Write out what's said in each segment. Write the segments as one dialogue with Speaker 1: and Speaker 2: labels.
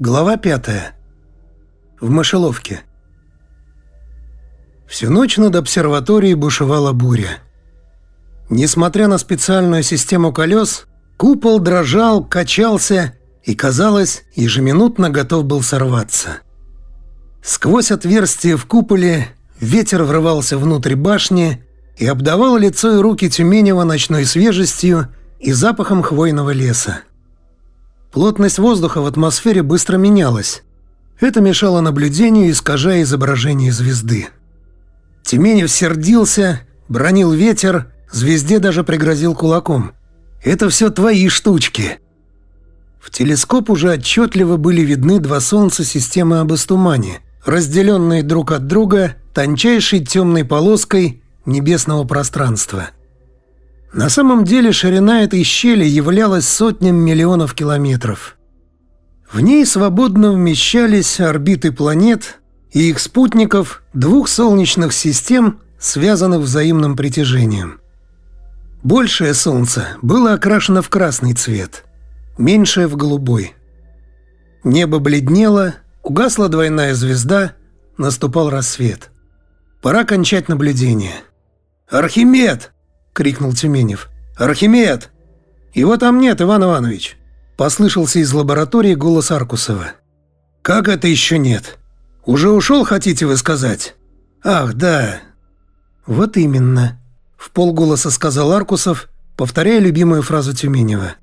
Speaker 1: Глава пятая. В мышеловке. Всю ночь над обсерваторией бушевала буря. Несмотря на специальную систему колес, купол дрожал, качался и, казалось, ежеминутно готов был сорваться. Сквозь отверстие в куполе ветер врывался внутрь башни и обдавал лицо и руки Тюменева ночной свежестью и запахом хвойного леса. Плотность воздуха в атмосфере быстро менялась. Это мешало наблюдению, искажая изображение звезды. Тюменев сердился, бронил ветер, звезде даже пригрозил кулаком. «Это все твои штучки!» В телескоп уже отчетливо были видны два солнца системы Абастумани, разделенные друг от друга тончайшей темной полоской небесного пространства – на самом деле ширина этой щели являлась сотням миллионов километров. В ней свободно вмещались орбиты планет и их спутников двух солнечных систем, связанных взаимным притяжением. Большее Солнце было окрашено в красный цвет, меньшее – в голубой. Небо бледнело, угасла двойная звезда, наступал рассвет. Пора кончать наблюдение. «Архимед!» Крикнул Тюменев. «Архимед!» «Его там нет, Иван Иванович!» Послышался из лаборатории голос Аркусова. «Как это еще нет? Уже ушел, хотите вы сказать?» «Ах, да!» «Вот именно!» В полголоса сказал Аркусов, повторяя любимую фразу Тюменева.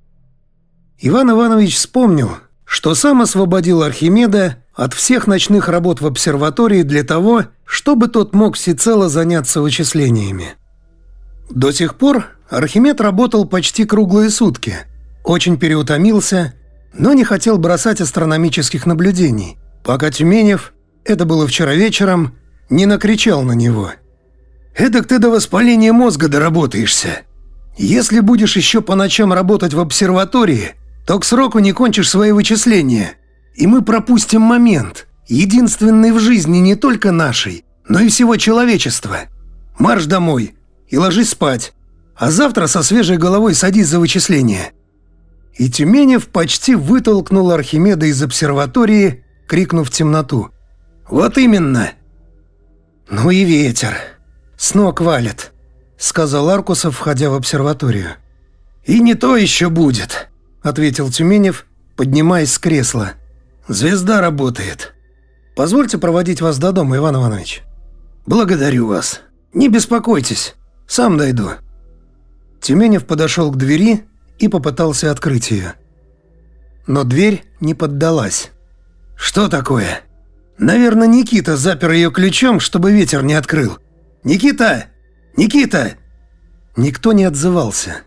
Speaker 1: Иван Иванович вспомнил, что сам освободил Архимеда от всех ночных работ в обсерватории для того, чтобы тот мог всецело заняться вычислениями. До сих пор Архимед работал почти круглые сутки. Очень переутомился, но не хотел бросать астрономических наблюдений, пока Тюменев, это было вчера вечером, не накричал на него. «Эдак ты до воспаления мозга доработаешься. Если будешь еще по ночам работать в обсерватории, то к сроку не кончишь свои вычисления, и мы пропустим момент, единственный в жизни не только нашей, но и всего человечества. Марш домой, и ложись спать, а завтра со свежей головой садись за вычисление». И Тюменев почти вытолкнул Архимеда из обсерватории, крикнув в темноту. «Вот именно!» «Ну и ветер. С ног валит», — сказал Аркусов, входя в обсерваторию. «И не то еще будет», — ответил Тюменев, поднимаясь с кресла. «Звезда работает. Позвольте проводить вас до дома, Иван Иванович». «Благодарю вас. Не беспокойтесь. Сам дойду». Тюменев подошел к двери и попытался открыть ее. Но дверь не поддалась. «Что такое?» «Наверное, Никита запер ее ключом, чтобы ветер не открыл. Никита! Никита!» Никто не отзывался.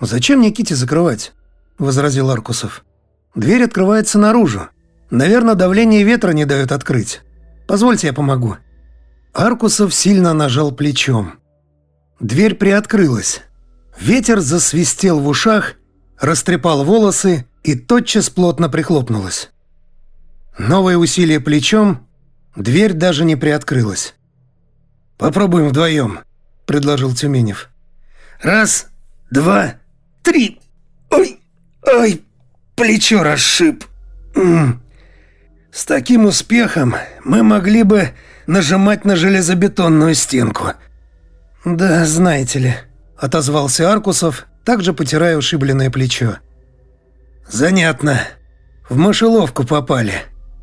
Speaker 1: «Зачем Никите закрывать?» – возразил Аркусов. «Дверь открывается наружу. Наверное, давление ветра не дает открыть. Позвольте, я помогу». Аркусов сильно нажал плечом. Дверь приоткрылась. Ветер засвистел в ушах, растрепал волосы и тотчас плотно прихлопнулась. Новое усилие плечом, дверь даже не приоткрылась. «Попробуем вдвоем», — предложил Тюменев. «Раз, два, три. Ой, ой, плечо расшиб. С таким успехом мы могли бы нажимать на железобетонную стенку», «Да, знаете ли», — отозвался Аркусов, также потирая ушибленное плечо. «Занятно. В мышеловку попали.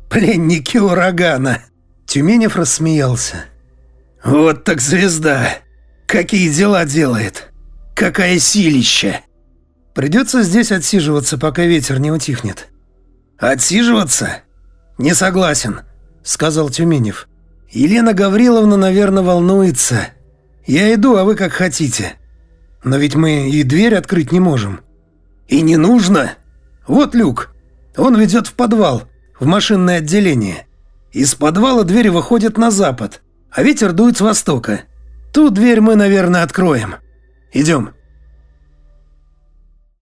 Speaker 1: Пленники урагана». Тюменев рассмеялся. «Вот так звезда! Какие дела делает! Какая силища!» «Придется здесь отсиживаться, пока ветер не утихнет». «Отсиживаться? Не согласен», — сказал Тюменев. «Елена Гавриловна, наверное, волнуется. «Я иду, а вы как хотите. Но ведь мы и дверь открыть не можем». «И не нужно. Вот люк. Он ведет в подвал, в машинное отделение. Из подвала двери выходят на запад, а ветер дует с востока. Ту дверь мы, наверное, откроем. Идем».